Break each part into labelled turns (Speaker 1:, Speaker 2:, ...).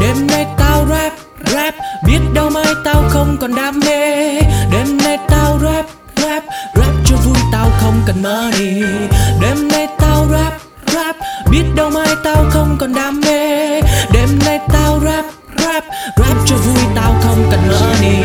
Speaker 1: đêm nay tao rap rap, biết đâu mai tao không còn đam mê. Đêm nay tao rap rap rap cho vui tao không cần money đêm nay tao rap rap, biết đâu mai tao không còn đam mê. Đêm nay tao rap rap rap cho vui tao không cần money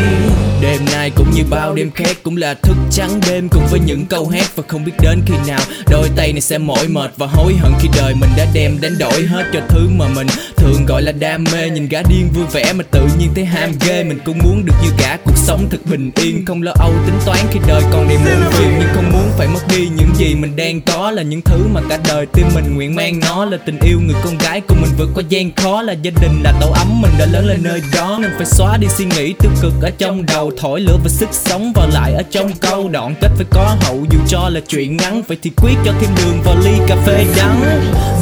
Speaker 1: Đêm nay cũng như bao đêm khác cũng là thức trắng đêm cùng với những câu hát và không biết đến khi nào. Đôi tay này sẽ mỏi mệt và hối hận khi đời mình đã đem đánh đổi hết cho thứ mà mình thường gọi là đam mê. Nhìn gã điên vui vẻ mà tự nhiên thấy ham ghê. Mình cũng muốn được như gã, cuộc sống thật bình yên. Không lo âu tính toán khi đời còn đầy muộn phiền. Nhưng không muốn phải mất đi những gì mình đang có. Là những thứ mà cả đời tim mình nguyện mang nó. Là tình yêu người con gái của mình vượt qua gian khó. Là gia đình, là tổ ấm mình đã lớn lên nơi đó. Nên phải xóa đi suy nghĩ tiêu cực ở trong đầu. Thổi lửa và sức sống vào lại ở trong câu đoạn. Kết phải có hậu dù cho là chuyện ngắn, vậy thì quyết cho thêm đường vào ly cà phê đắng.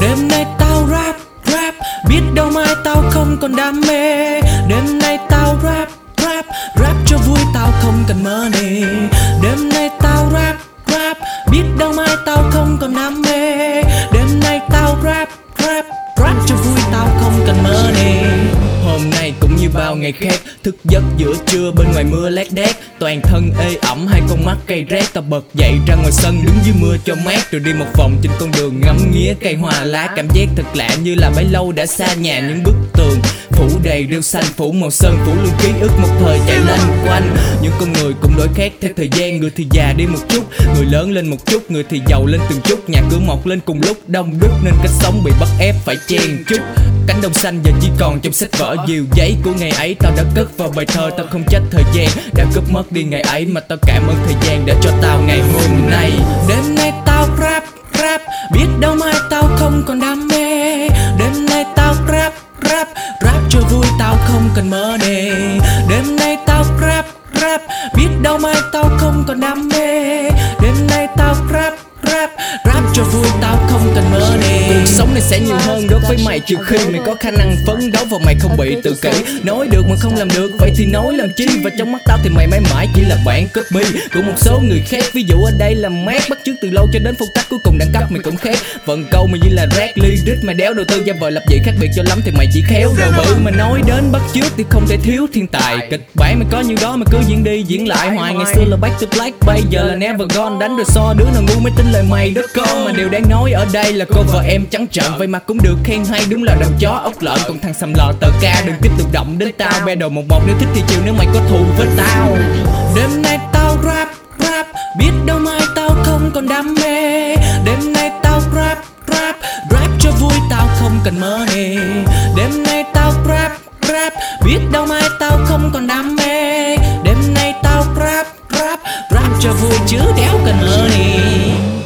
Speaker 1: Đêm nay biết đâu mai tao không còn đam mê. Đêm nay tao rap rap rap cho vui, tao không cần money đêm nay tao rap rap, biết đâu mai tao không còn đam mê. Đêm nay tao rap rap rap cho vui, tao không cần money Hôm nay cũng như bao ngày khác Thức giấc giữa trưa bên ngoài mưa lác đác Toàn thân ê ẩm hai con mắt cay rét. Ta bật dậy ra ngoài sân đứng dưới mưa cho mát. Rồi đi một vòng trên con đường ngắm nghía cây hoa lá. Cảm giác thật lạ như là bấy lâu đã xa nhà những bức tường. Phủ đầy rêu xanh phủ màu sơn phủ luôn ký ức một thời chạy lên quanh. Những con người cũng đổi khác theo thời gian. Người thì già đi một chút, người lớn lên một chút Người thì giàu lên từng chút, nhà cửa mọc lên cùng lúc Đông đúc nên cách sống bị bắt ép phải chen chút Cánh đồng xanh giờ chỉ còn trong sách vở. Diều giấy của ngày ấy, tao đã cất vào bài thơ. Tao không trách thời gian, đã cướp mất đi ngày ấy, Mà tao cảm ơn thời gian đã cho tao ngày hôm nay. Đêm nay tao rap rap, Biết đâu mai tao không còn đam mê. Đêm nay tao rap rap Rap cho vui, tao không cần mơ đề. Đêm nay tao rap rap, Biết đâu mai tao không còn đam mê. Đêm nay tao rap rap Rap cho vui, tao không cần mơ đề này sẽ nhiều hơn. Đối với mày, trừ khi mày có khả năng phấn đấu và mày không bị tự kỷ. Nói được mà không làm được, vậy thì nói làm chi? Và trong mắt tao thì mày mãi mãi chỉ là bản copy Của một số người khác. Ví dụ ở đây là mát, Bắt chước từ lâu cho đến phong cách cuối cùng đẳng cấp mày cũng khác. Vận câu mày như là rác ly rít, mày đéo đầu tư ra vợ lập dị khác biệt cho lắm thì mày chỉ khéo đầu bự Mà nói đến bắt chước thì không thể thiếu thiên tài. Kịch bản mày có nhiêu đó mày cứ diễn đi, diễn lại hoài. Ngày xưa là back to black, bây giờ là never gone. Đánh rồi so đứa nào ngu mới tin lời mày đất con Mà điều đáng nói ở đây là cô vợ em trắng trợn Vậy mà cũng được khen hay, đúng là đầu chó ốc lợn. Còn thằng sầm lò tờ ca, đừng tiếp tục động đến tao. Be đầu một một nếu thích thì chiều nếu mày có thù với tao. Đêm nay tao rap rap, Biết đâu mai tao không còn đam mê. Đêm nay tao rap rap Rap cho vui, tao không cần money Đêm nay tao rap rap, Biết đâu mai tao không còn đam mê. Đêm nay tao rap rap Rap cho vui, chứ đéo cần money